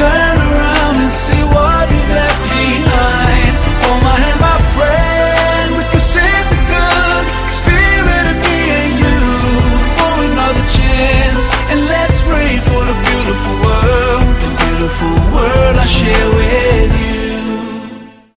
Turn around and see what you left behind. Hold my hand, my friend. We can save the good spirit of me and you for another chance. And let's pray for beautiful world, beautiful world I share.